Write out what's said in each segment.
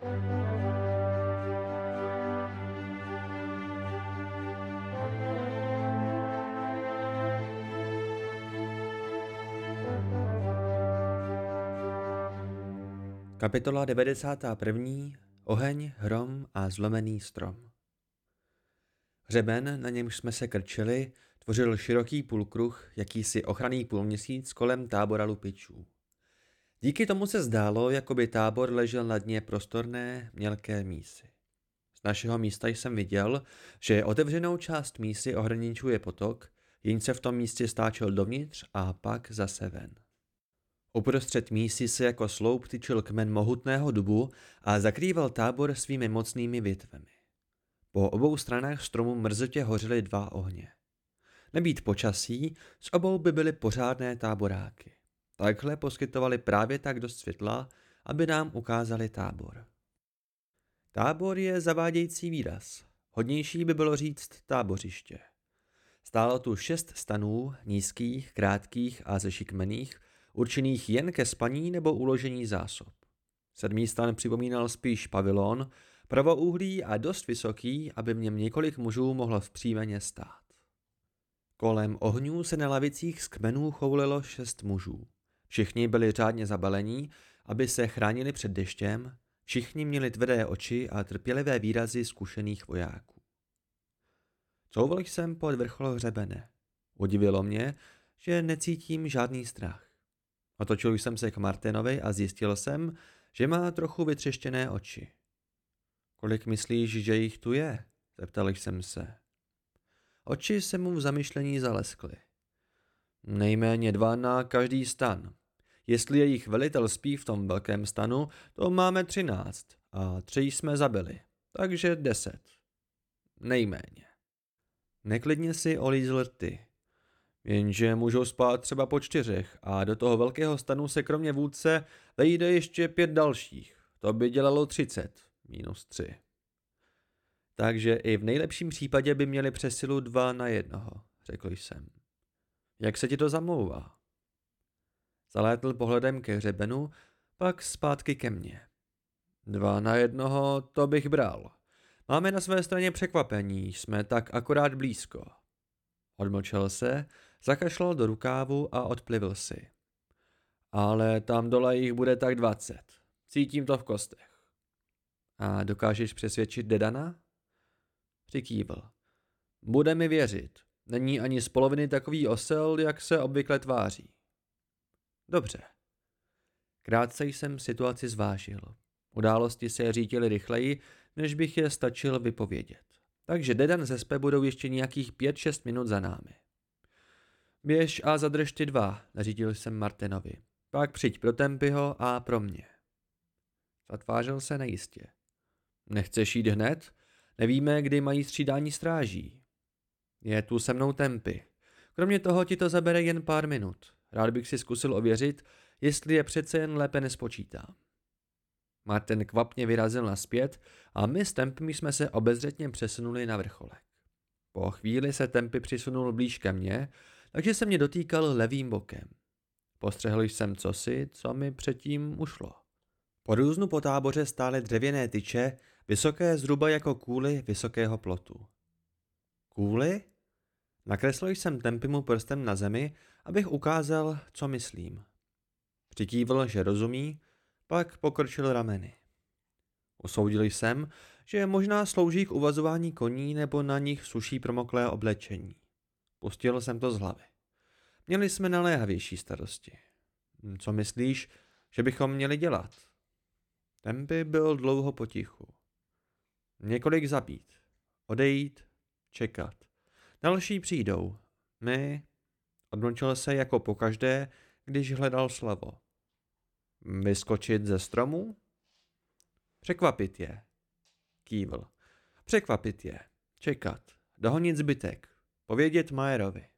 Kapitola 91. Oheň, hrom a zlomený strom. Hřeben, na němž jsme se krčili, tvořil široký půlkruh, jakýsi ochranný půlměsíc kolem tábora lupičů. Díky tomu se zdálo, jako by tábor ležel na dně prostorné, mělké mísy. Z našeho místa jsem viděl, že otevřenou část mísy ohraničuje potok, jenž se v tom místě stáčel dovnitř a pak zase ven. Uprostřed mísy se jako sloup tyčil kmen mohutného dubu a zakrýval tábor svými mocnými větvemi. Po obou stranách stromu mrzotě hořily dva ohně. Nebýt počasí, s obou by byly pořádné táboráky. Takhle poskytovali právě tak dost světla, aby nám ukázali tábor. Tábor je zavádějící výraz. Hodnější by bylo říct tábořiště. Stálo tu šest stanů, nízkých, krátkých a zešikmených, určených jen ke spaní nebo uložení zásob. Sedmý stan připomínal spíš pavilon, pravouhlý a dost vysoký, aby mě několik mužů mohlo v příjmeně stát. Kolem ohňů se na lavicích z kmenů choulilo šest mužů. Všichni byli řádně zabalení, aby se chránili před deštěm, všichni měli tvrdé oči a trpělivé výrazy zkušených vojáků. Couval jsem pod vrchol hřebene. Udivilo mě, že necítím žádný strach. Otočil jsem se k Martinovi a zjistil jsem, že má trochu vytřeštěné oči. Kolik myslíš, že jich tu je? Zeptal jsem se. Oči se mu v zamyšlení zaleskly. Nejméně dva na každý stan. Jestli jejich velitel spí v tom velkém stanu, to máme třináct a tři jsme zabili, takže deset. Nejméně. Neklidně si olízl rty. Jenže můžou spát třeba po čtyřech a do toho velkého stanu se kromě vůdce vejde ještě pět dalších. To by dělalo třicet, minus tři. Takže i v nejlepším případě by měli přesilu dva na jednoho, řekl jsem. Jak se ti to zamlouvá? Zalétl pohledem ke hřebenu, pak zpátky ke mně. Dva na jednoho, to bych bral. Máme na své straně překvapení, jsme tak akorát blízko. Odmlčel se, zakašlal do rukávu a odplivil si. Ale tam dole jich bude tak dvacet. Cítím to v kostech. A dokážeš přesvědčit Dedana? Přikývl. Bude mi věřit. Není ani z poloviny takový osel, jak se obvykle tváří. Dobře. Krátce jsem situaci zvážil. Události se řítily rychleji, než bych je stačil vypovědět. Takže Dedan ze Spe budou ještě nějakých 5-6 minut za námi. Běž a zadrž ty dva, nařídil jsem Martinovi. Pak přijď pro Tempyho a pro mě. Zatvářil se nejistě. Nechceš jít hned? Nevíme, kdy mají střídání stráží. Je tu se mnou Tempy. Kromě toho ti to zabere jen pár minut. Rád bych si zkusil ověřit, jestli je přece jen lépe nespočítám. Martin kvapně vyrazil naspět a my s Tempy jsme se obezřetně přesunuli na vrcholek. Po chvíli se Tempy přisunul blíž ke mně, takže se mě dotýkal levým bokem. Postřehl jsem cosi, co mi předtím ušlo. Po různu po táboře stály dřevěné tyče, vysoké zhruba jako kůly vysokého plotu. Kůly? Nakreslil jsem Tempimu prstem na zemi, abych ukázal, co myslím. Přikývl, že rozumí, pak pokrčil rameny. Usoudil jsem, že možná slouží k uvazování koní nebo na nich suší promoklé oblečení. Pustil jsem to z hlavy. Měli jsme naléhavější starosti. Co myslíš, že bychom měli dělat? Tempy byl dlouho potichu. Několik zabít, odejít, čekat. Další přijdou. My... Odmlčel se jako pokaždé, když hledal slavo. Vyskočit ze stromu? Překvapit je. Kývl. Překvapit je. Čekat. Dohonit zbytek. Povědět Majerovi.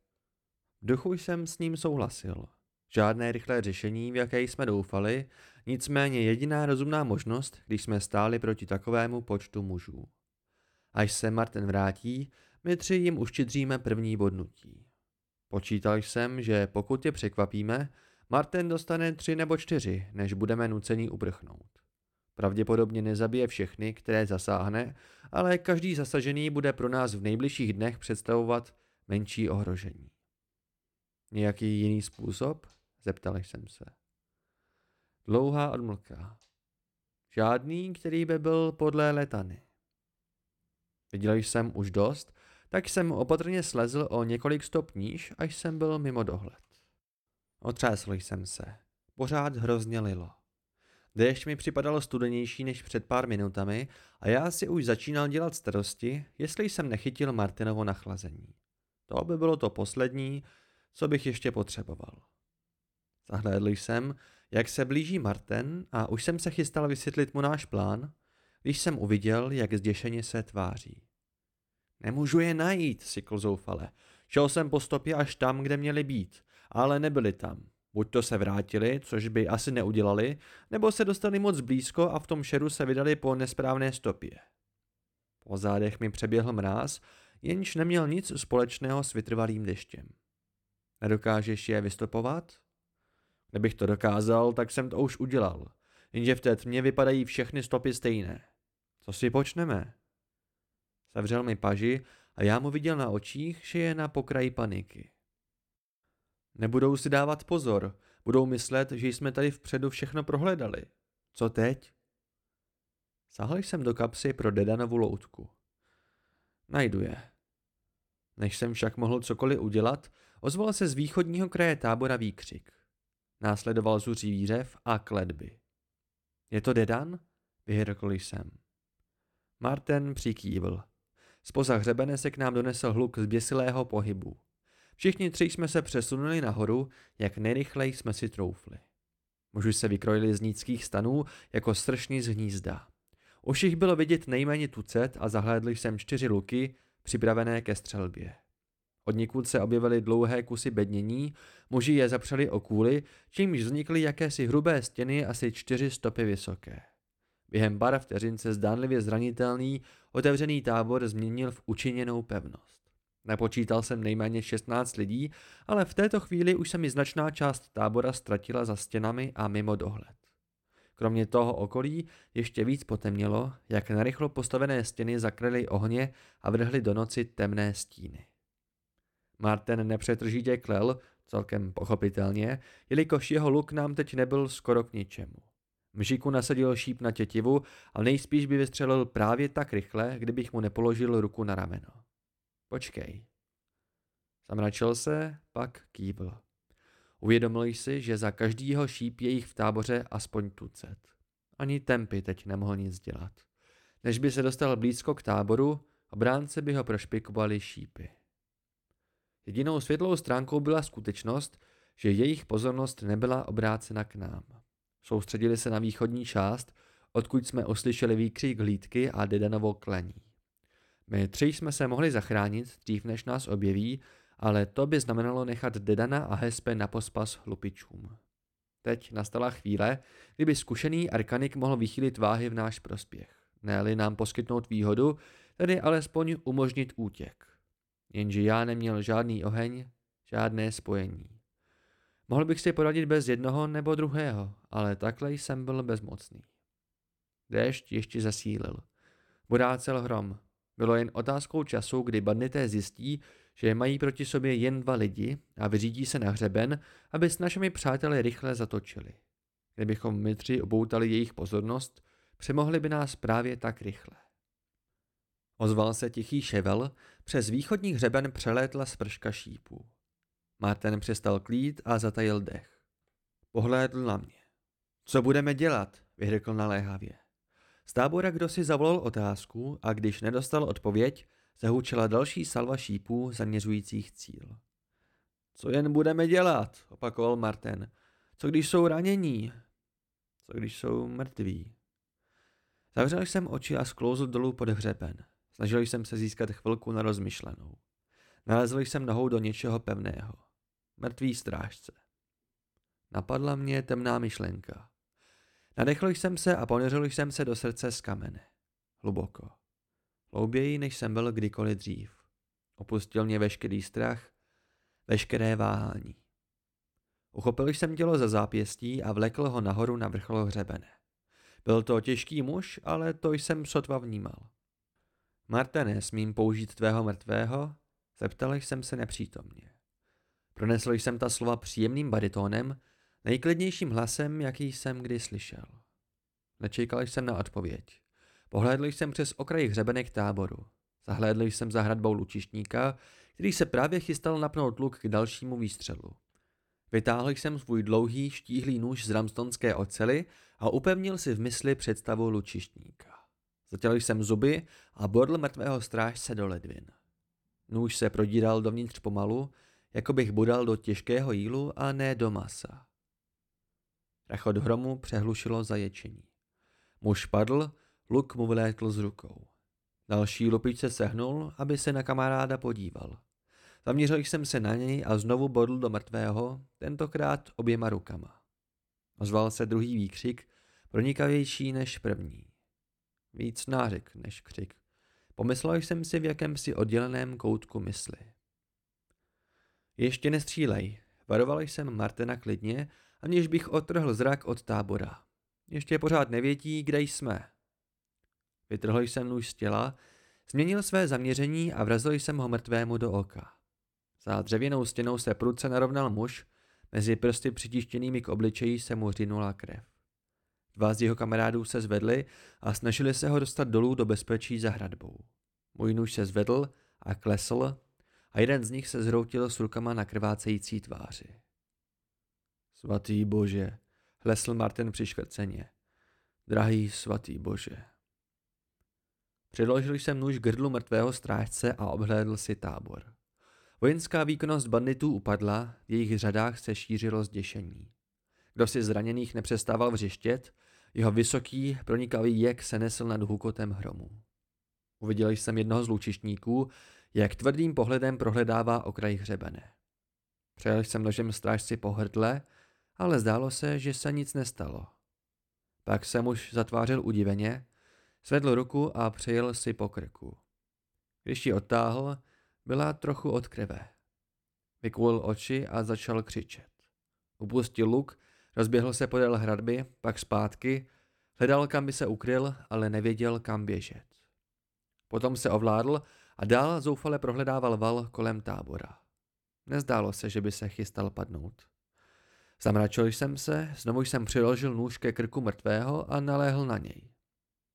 V duchu jsem s ním souhlasil. Žádné rychlé řešení, v jaké jsme doufali, nicméně jediná rozumná možnost, když jsme stáli proti takovému počtu mužů. Až se Martin vrátí, my tři jim uštědříme první bodnutí. Počítal jsem, že pokud je překvapíme, Martin dostane tři nebo čtyři, než budeme nuceni uprchnout. Pravděpodobně nezabije všechny, které zasáhne, ale každý zasažený bude pro nás v nejbližších dnech představovat menší ohrožení. Nějaký jiný způsob? Zeptal jsem se. Dlouhá odmlka. Žádný, který by byl podle letany. Viděl jsem už dost, tak jsem opatrně slezl o několik stop níž, až jsem byl mimo dohled. Otřásl jsem se. Pořád hrozně lilo. Déšť mi připadalo studenější než před pár minutami a já si už začínal dělat starosti, jestli jsem nechytil Martinovo nachlazení. To by bylo to poslední, co bych ještě potřeboval. Zahlédl jsem, jak se blíží Marten a už jsem se chystal vysvětlit mu náš plán, když jsem uviděl, jak zděšeně se tváří. Nemůžu je najít, sykl zoufale. Šel jsem po stopě až tam, kde měli být, ale nebyli tam. Buď to se vrátili, což by asi neudělali, nebo se dostali moc blízko a v tom šeru se vydali po nesprávné stopě. Po zádech mi přeběhl mráz, jenž neměl nic společného s vytrvalým deštěm. Nedokážeš je vystopovat? Kdybych to dokázal, tak jsem to už udělal. Jenže v té tmě vypadají všechny stopy stejné. Co si počneme? Zavřel mi paži a já mu viděl na očích, že je na pokraji paniky. Nebudou si dávat pozor, budou myslet, že jsme tady vpředu všechno prohledali. Co teď? Sáhl jsem do kapsy pro Dedanovu loutku. Najdu je. Než jsem však mohl cokoliv udělat, ozval se z východního kraje tábora výkřik. Následoval zuřivý řev a kledby. Je to Dedan? Vyhrkl jsem. Martin přikývl. Spoza hřebene se k nám donesl hluk zběsilého pohybu. Všichni tři jsme se přesunuli nahoru, jak nejrychleji jsme si troufli. Muži se vykrojili z nízkých stanů jako stršní z hnízda. Už jich bylo vidět nejméně tucet a zahlédl jsem čtyři luky, připravené ke střelbě. Od někud se objevily dlouhé kusy bednění, muži je zapřeli o čímž vznikly jakési hrubé stěny asi čtyři stopy vysoké. Během pár vteřin se zdánlivě zranitelný, otevřený tábor změnil v učiněnou pevnost. Nepočítal jsem nejméně 16 lidí, ale v této chvíli už se mi značná část tábora ztratila za stěnami a mimo dohled. Kromě toho okolí ještě víc potemnělo, jak narychlo postavené stěny zakryly ohně a vrhly do noci temné stíny. Martin nepřetržitě klel, celkem pochopitelně, jelikož jeho luk nám teď nebyl skoro k ničemu. Mžiku nasadil šíp na tětivu a nejspíš by vystřelil právě tak rychle, kdybych mu nepoložil ruku na rameno. Počkej. Zamračil se, pak kývl. Uvědomil si, že za každýho šíp je jich v táboře aspoň tucet. Ani tempy teď nemohl nic dělat. Než by se dostal blízko k táboru, obránce by ho prošpikovali šípy. Jedinou světlou stránkou byla skutečnost, že jejich pozornost nebyla obrácena k nám. Soustředili se na východní část, odkud jsme uslyšeli výkřik hlídky a Dedanovo klení. My tři jsme se mohli zachránit dřív než nás objeví, ale to by znamenalo nechat Dedana a Hespe na pospas hlupičům. Teď nastala chvíle, kdyby zkušený arkanik mohl vychýlit váhy v náš prospěch. ne nám poskytnout výhodu, tedy alespoň umožnit útěk. Jenže já neměl žádný oheň, žádné spojení. Mohl bych si poradit bez jednoho nebo druhého, ale takhle jsem byl bezmocný. Déšť ještě zasílil. Budácel hrom. Bylo jen otázkou času, kdy bandité zjistí, že mají proti sobě jen dva lidi a vyřídí se na hřeben, aby s našimi přáteli rychle zatočili. Kdybychom my tři oboutali jejich pozornost, přemohli by nás právě tak rychle. Ozval se tichý ševel, přes východní hřeben přelétla sprška šípů. Martin přestal klít a zatajil dech. Pohlédl na mě. Co budeme dělat? vyhrkl naléhavě. Z tábora kdo si zavolal otázku a když nedostal odpověď, zahučela další salva šípů zaměřujících cíl. Co jen budeme dělat, opakoval Martin. Co když jsou ranění? Co když jsou mrtví? Zavřel jsem oči a sklouzl dolů pod hřeben. Snažil jsem se získat chvilku na rozmyšlenou. Nalezl jsem nohou do něčeho pevného. Mrtvý strážce. Napadla mě temná myšlenka. Nadechl jsem se a ponořil jsem se do srdce z kamene. Hluboko. Hlouběji, než jsem byl kdykoliv dřív. Opustil mě veškerý strach, veškeré váhání. Uchopil jsem tělo za zápěstí a vlekl ho nahoru na vrchol hřebene. Byl to těžký muž, ale to jsem sotva vnímal. Martene, smím použít tvého mrtvého? Zeptal jsem se nepřítomně. Pronesl jsem ta slova příjemným baritónem, nejklidnějším hlasem, jaký jsem kdy slyšel. Nečekal jsem na odpověď. Pohlédl jsem přes okraj hřebenek táboru. Zahlédl jsem za hradbou lučištníka, který se právě chystal napnout luk k dalšímu výstřelu. Vytáhl jsem svůj dlouhý, štíhlý nůž z ramstonské ocely a upevnil si v mysli představu lučištníka. Zatěl jsem zuby a bodl mrtvého strážce do ledvin. Nůž se prodíral dovnitř pomalu, jako bych budal do těžkého jílu a ne do masa. Rachot hromu přehlušilo zaječení. Muž padl, luk mu vylétl z rukou. Další lupič se sehnul, aby se na kamaráda podíval. Zaměřil jsem se na něj a znovu bodl do mrtvého, tentokrát oběma rukama. Ozval se druhý výkřik, pronikavější než první. Víc nářek než křik. Pomyslel jsem si v jakémsi odděleném koutku mysli. Ještě nestřílej, varoval jsem Martina klidně, aniž bych otrhl zrak od tábora. Ještě pořád nevědí, kde jsme. Vytrhl jsem nůž z těla, změnil své zaměření a vrazil jsem ho mrtvému do oka. Za dřevěnou stěnou se prudce narovnal muž, mezi prsty přitištěnými k obličeji se mu řinula krev. Dva z jeho kamarádů se zvedli a snažili se ho dostat dolů do bezpečí za hradbou. Můj nůž se zvedl a klesl a jeden z nich se zhroutil s rukama na krvácející tváři. Svatý bože, hlesl Martin přiškrceně. Drahý svatý bože. Předložil jsem nůž grdlu mrtvého strážce a obhlédl si tábor. Vojenská výkonnost banditů upadla, v jejich řadách se šířilo zděšení. Kdo si zraněných nepřestával vřištět, jeho vysoký, pronikavý jek se nesl nad hukotem hromu. Uviděl jsem jednoho z lučištníků, jak tvrdým pohledem prohledává okraj hřebene. Přejel jsem nožem strážci po hrdle, ale zdálo se, že se nic nestalo. Pak se muž zatvářil udiveně, svedl ruku a přejel si po krku. Když ji odtáhl, byla trochu od krve. Vykulil oči a začal křičet. Upustil luk, rozběhl se podél hradby, pak zpátky, hledal, kam by se ukryl, ale nevěděl, kam běžet. Potom se ovládl a dál zoufale prohledával val kolem tábora. Nezdálo se, že by se chystal padnout. Zamračil jsem se, znovu jsem přiložil nůž ke krku mrtvého a naléhl na něj.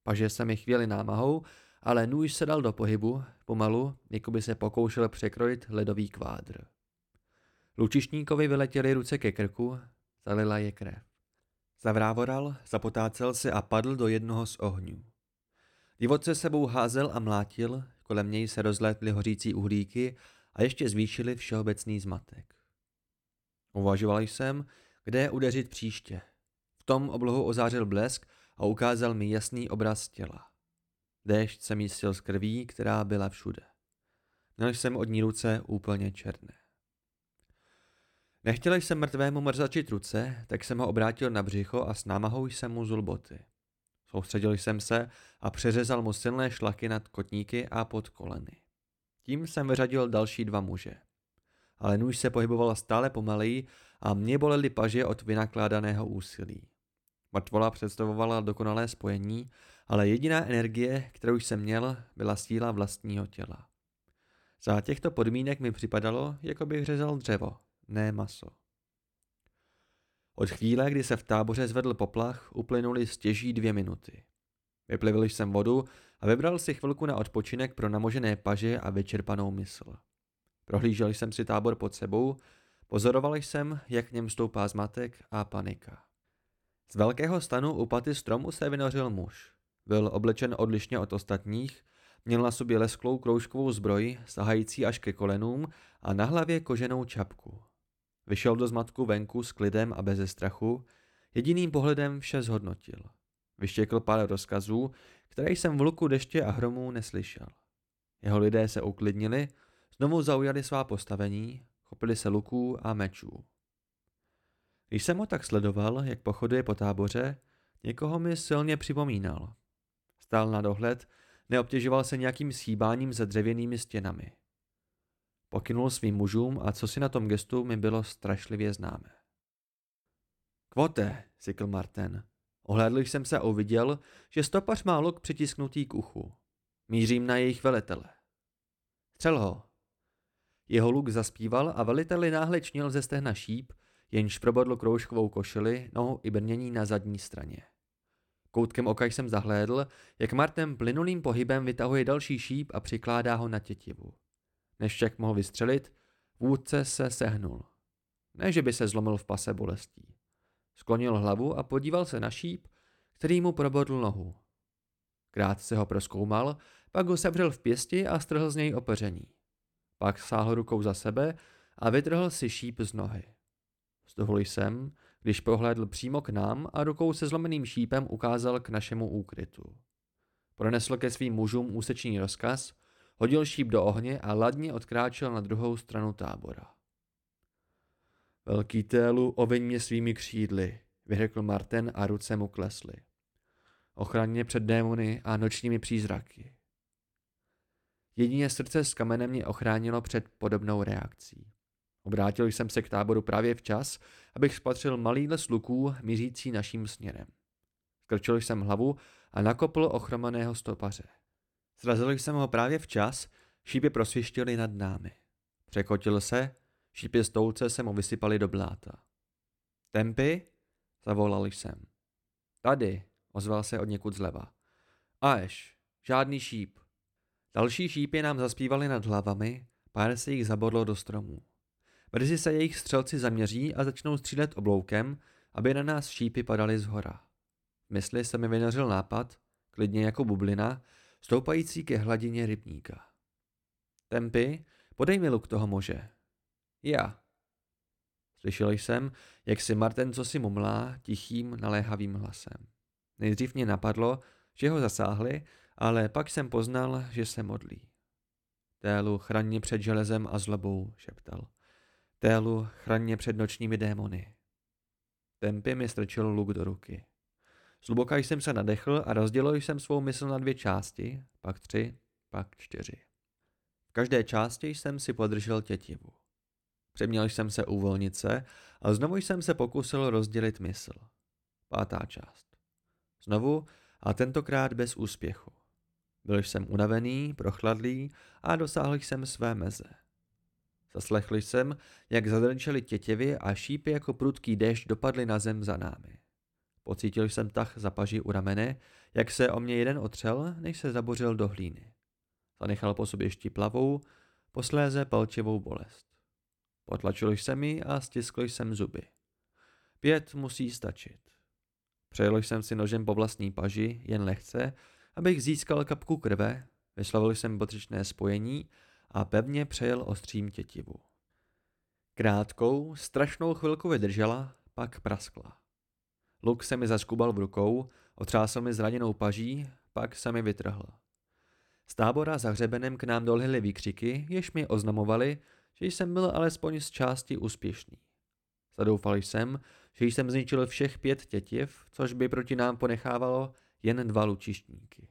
Paže se mi chvíli námahou, ale nůž se dal do pohybu, pomalu, jako by se pokoušel překrojit ledový kvádr. Lučišníkovi vyletěly ruce ke krku, zalila je krev. Zavrávoral, zapotácel se a padl do jednoho z ohňů. Divoce sebou házel a mlátil, kolem něj se rozlétly hořící uhlíky a ještě zvýšili všeobecný zmatek. Uvažoval jsem, kde udeřit příště. V tom oblohu ozářil blesk a ukázal mi jasný obraz těla. Déšť se místil z krví, která byla všude. Měl jsem od ní ruce úplně černé. Nechtěl jsem mrtvému mrzačit ruce, tak jsem ho obrátil na břicho a s námahou jsem mu zul boty. Soustředil jsem se a přeřezal mu silné šlaky nad kotníky a pod koleny. Tím jsem vyřadil další dva muže. Ale nůž se pohybovala stále pomaleji a mě bolely paže od vynakládaného úsilí. Mrtvola představovala dokonalé spojení, ale jediná energie, kterou jsem měl, byla síla vlastního těla. Za těchto podmínek mi připadalo, jako bych řezal dřevo, ne maso. Od chvíle, kdy se v táboře zvedl poplach, uplynuly stěží dvě minuty. Vyplivil jsem vodu a vybral si chvilku na odpočinek pro namožené paže a vyčerpanou mysl. Prohlížel jsem si tábor pod sebou, pozoroval jsem, jak k něm stoupá zmatek a panika. Z velkého stanu u paty stromu se vynořil muž. Byl oblečen odlišně od ostatních, měl na sobě lesklou kroužkovou zbroj, sahající až ke kolenům a na hlavě koženou čapku. Vyšel do zmatku venku s klidem a beze strachu, jediným pohledem vše zhodnotil. Vyštěkl pár rozkazů, které jsem v luku deště a hromů neslyšel. Jeho lidé se uklidnili, znovu zaujali svá postavení, chopili se luků a mečů. Když jsem ho tak sledoval, jak pochoduje po táboře, někoho mi silně připomínal. Stál na dohled, neobtěžoval se nějakým schýbáním za dřevěnými stěnami. Pokynul svým mužům a co si na tom gestu mi bylo strašlivě známé. Kvote, sykl Marten, Ohlédl jsem se a uviděl, že stopař má luk přitisknutý k uchu. Mířím na jejich velitele. Střel ho. Jeho luk zaspíval a veliteli náhle čnil ze stehna šíp, jenž probodl kroužkovou košili, nohu i brnění na zadní straně. Koutkem oka jsem zahlédl, jak Martin plynulým pohybem vytahuje další šíp a přikládá ho na tětivu. Než však mohl vystřelit, vůdce se sehnul. Ne, že by se zlomil v pase bolestí. Sklonil hlavu a podíval se na šíp, který mu probodl nohu. Krátce ho proskoumal, pak ho sevřel v pěsti a strhl z něj opeření. Pak sáhl rukou za sebe a vytrhl si šíp z nohy. Zdovolil jsem, když pohlédl přímo k nám a rukou se zlomeným šípem ukázal k našemu úkrytu. Pronesl ke svým mužům úsečný rozkaz, hodil šíp do ohně a ladně odkráčel na druhou stranu tábora. Velký télu, oveň mě svými křídly, vyřekl Marten a ruce mu klesly. Ochraně před démony a nočními přízraky. Jedině srdce s kamenem mě ochránilo před podobnou reakcí. Obrátil jsem se k táboru právě včas, abych spatřil malý les luků mířící naším směrem. Skrčil jsem hlavu a nakopl ochromaného stopaře. Srazil jsem ho právě včas, šípy prosvištěly nad námi. Překotil se, šípy stolce se mu vysypaly do bláta. Tempy? Zavolal jsem. Tady, ozval se od někud zleva. Aeš, žádný šíp. Další šípy nám zaspívaly nad hlavami, pár se jich zabodlo do stromů. Brzy se jejich střelci zaměří a začnou střílet obloukem, aby na nás šípy padaly z hora. Mysli se mi vynořil nápad, klidně jako bublina, stoupající ke hladině rybníka. Tempy, podej mi luk toho muže. Já. Slyšel jsem, jak si Martin co si mumlá tichým, naléhavým hlasem. Nejdřív mě napadlo, že ho zasáhli, ale pak jsem poznal, že se modlí. Télu chraň před železem a zlobou, šeptal. Télu chraň před nočními démony. Tempy mi strčil luk do ruky. Zluboka jsem se nadechl a rozdělil jsem svou mysl na dvě části, pak tři, pak čtyři. V každé části jsem si podržel tětivu. Přeměl jsem se uvolnit se a znovu jsem se pokusil rozdělit mysl. Pátá část. Znovu a tentokrát bez úspěchu. Byl jsem unavený, prochladlý a dosáhl jsem své meze. Zaslechl jsem, jak zadrčely tětěvy a šípy jako prudký déšť dopadly na zem za námi. Pocítil jsem tah za paži u ramene, jak se o mě jeden otřel, než se zabořil do hlíny. Zanechal po sobě štiplavou, posléze palčivou bolest. Potlačil jsem ji a stiskl jsem zuby. Pět musí stačit. Přejel jsem si nožem po vlastní paži, jen lehce, abych získal kapku krve, vyslovil jsem botřičné spojení a pevně přejel ostřím tětivu. Krátkou, strašnou chvilku vydržela, pak praskla. Luk se mi zaskubal v rukou, otřásl mi zraněnou paží, pak se mi vytrhl. Z tábora za hřebenem k nám dolhily výkřiky, jež mi oznamovali, že jsem byl alespoň z části úspěšný. Zadoufal jsem, že jsem zničil všech pět tětiv, což by proti nám ponechávalo jen dva lučištníky.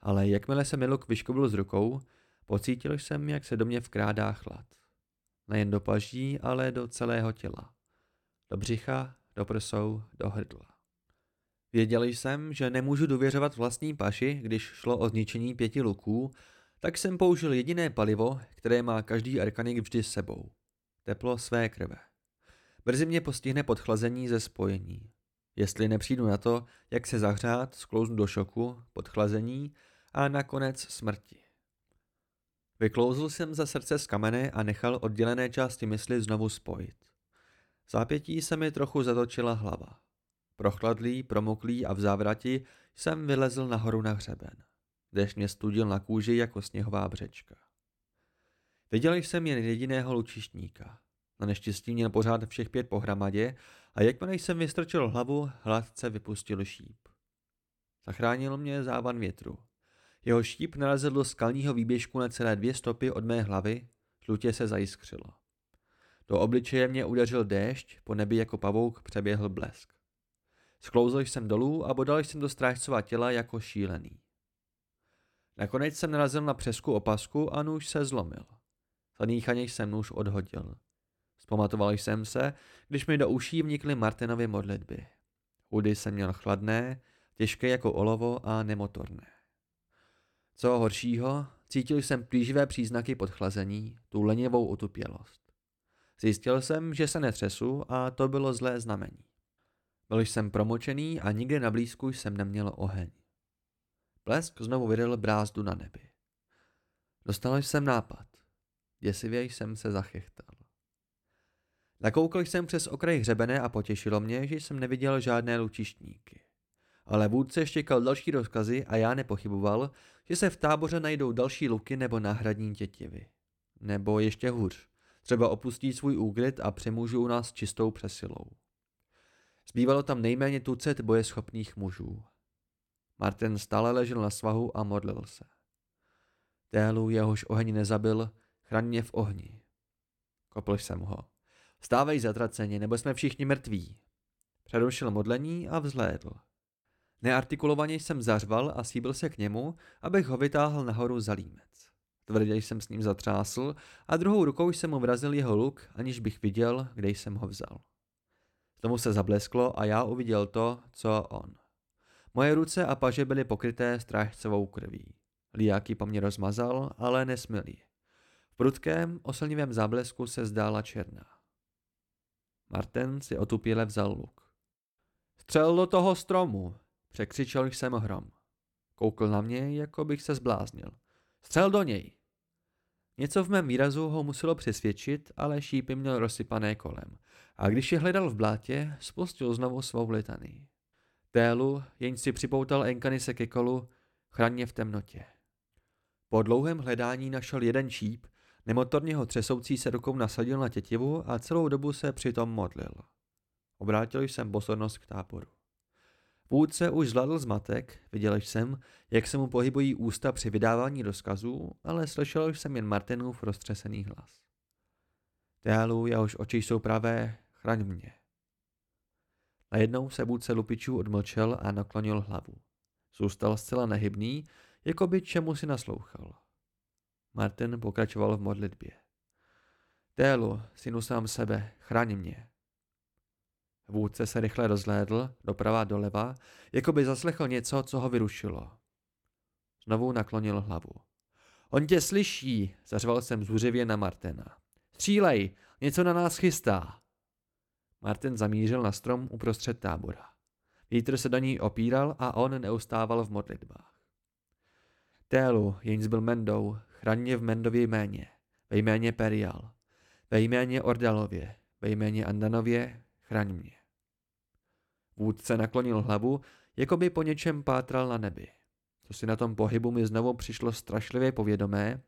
Ale jakmile se mi luk vyškubl z rukou, pocítil jsem, jak se do mě vkrádá chlad. Nejen do paží, ale do celého těla. Do břicha, do prsou, do hrdla. Věděl jsem, že nemůžu důvěřovat vlastní paši, když šlo o zničení pěti luků, tak jsem použil jediné palivo, které má každý arkanik vždy s sebou. Teplo své krve. Brzy mě postihne podchlazení ze spojení. Jestli nepřijdu na to, jak se zahřát, sklouznu do šoku, podchlazení a nakonec smrti. Vyklouzl jsem za srdce z kamene a nechal oddělené části mysli znovu spojit. Zápětí se mi trochu zatočila hlava. Prochladlý, promoklý a v závrati jsem vylezl nahoru na hřeben. Dešť mě studil na kůži jako sněhová břečka. Viděl jsem jen jediného lučištníka. Na neštěstí měl pořád všech pět pohromadě a jakmile jsem vystrčil hlavu, hladce vypustil šíp. Zachránil mě závan větru. Jeho šíp narazil do skalního výběžku na celé dvě stopy od mé hlavy, žlutě se zajiskřilo. Do obličeje mě udeřil déšť, po nebi jako pavouk přeběhl blesk. Sklouzl jsem dolů a bodal jsem do strážcova těla jako šílený. Nakonec jsem narazil na přesku opasku a nůž se zlomil. Zaníchaně jsem nůž odhodil. Zpamatoval jsem se, když mi do uší vnikly Martinovy modlitby. Chudy jsem měl chladné, těžké jako olovo a nemotorné. Co horšího, cítil jsem plíživé příznaky podchlazení, tu lenivou otupělost. Zjistil jsem, že se netřesu a to bylo zlé znamení. Byl jsem promočený a nikde na blízku jsem neměl oheň. Blesk znovu vydal brázdu na nebi. Dostal jsem nápad. Děsivě jsem se zachechtal. Nakoukl jsem přes okraj hřebene a potěšilo mě, že jsem neviděl žádné lučištníky. Ale vůdce štěkal další rozkazy a já nepochyboval, že se v táboře najdou další luky nebo náhradní tětivy. Nebo ještě hůř, třeba opustí svůj úkryt a přemůžou nás čistou přesilou. Zbývalo tam nejméně tucet bojeschopných mužů. Martin stále ležel na svahu a modlil se. Télu, jehož oheň nezabil, chraň mě v ohni. Kopl jsem ho. Stávej zatraceně, nebo jsme všichni mrtví. Přerušil modlení a vzhlédl. Neartikulovaně jsem zařval a síbil se k němu, abych ho vytáhl nahoru za límec. Tvrdě jsem s ním zatřásl a druhou rukou jsem mu vrazil jeho luk, aniž bych viděl, kde jsem ho vzal. Znovu se zablesklo a já uviděl to, co on. Moje ruce a paže byly pokryté strážcovou krví. Liáky po mně rozmazal, ale nesmil ji. V prudkém, oslnivém záblesku se zdála černá. Martin si otupěle vzal luk. Střel do toho stromu, překřičel jsem hrom. Koukl na mě, jako bych se zbláznil. Střel do něj. Něco v mém výrazu ho muselo přesvědčit, ale šípy měl rozsypané kolem. A když je hledal v blátě, spustil znovu svou litanii. Télu, jenž si připoutal Enkanise ke kolu, chraně v temnotě. Po dlouhém hledání našel jeden číp, nemotorně ho třesoucí se rukou nasadil na tětivu a celou dobu se přitom modlil. Obrátil jsem pozornost k táboru. Vůdce už zvládl zmatek, viděl jsem, jak se mu pohybují ústa při vydávání rozkazů, ale slyšel jsem jen Martinův roztřesený hlas. Tealu, jehož oči jsou pravé, chraň mě. Najednou se vůdce lupičů odmlčel a naklonil hlavu. Zůstal zcela nehybný, jako by čemu si naslouchal. Martin pokračoval v modlitbě. Télu, synu sám sebe, chraň mě. Vůdce se rychle rozhlédl, doprava doleva, jako by zaslechl něco, co ho vyrušilo. Znovu naklonil hlavu. On tě slyší, zařval jsem zuřivě na Martina. Střílej, něco na nás chystá. Martin zamířil na strom uprostřed tábora. Vítr se do ní opíral a on neustával v modlitbách. Télu, jenž byl Mendou, chraň v Mendově jméně, ve jméně Perial, ve jméně Ordalově, ve jméně Andanově, chraň mě. Vůdce naklonil hlavu, jako by po něčem pátral na nebi. Co si na tom pohybu mi znovu přišlo strašlivě povědomé,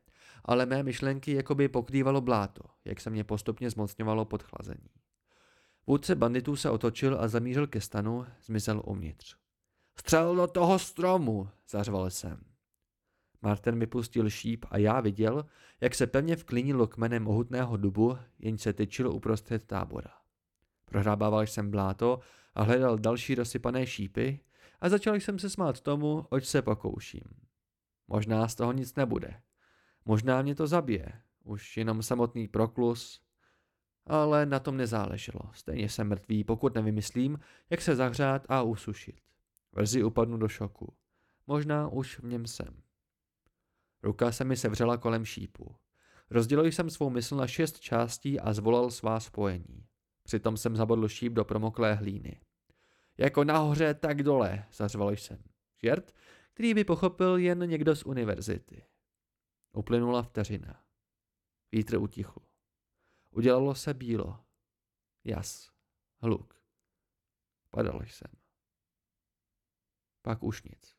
ale mé myšlenky jako by pokrývalo bláto, jak se mě postupně zmocňovalo podchlazení. Vůdce banditů se otočil a zamířil ke stanu, zmizel uvnitř. Střel do toho stromu, zařval jsem. Martin mi pustil šíp a já viděl, jak se pevně vklínilo kmenem mohutného dubu, jenž se tyčil uprostřed tábora. Prohrábával jsem bláto a hledal další rozsypané šípy a začal jsem se smát tomu, oč se pokouším. Možná z toho nic nebude. Možná mě to zabije. Už jenom samotný proklus. Ale na tom nezáleželo. Stejně jsem mrtvý, pokud nevymyslím, jak se zahřát a usušit. Brzy upadnu do šoku. Možná už v něm jsem. Ruka se mi sevřela kolem šípu. Rozdělil jsem svou mysl na šest částí a zvolal svá spojení. Přitom jsem zabodl šíp do promoklé hlíny. Jako nahoře, tak dole, zařval jsem. Žert, který by pochopil jen někdo z univerzity. Uplynula vteřina. Vítr utichl. Udělalo se bílo. Jas. Hluk. Padal jsem. Pak už nic.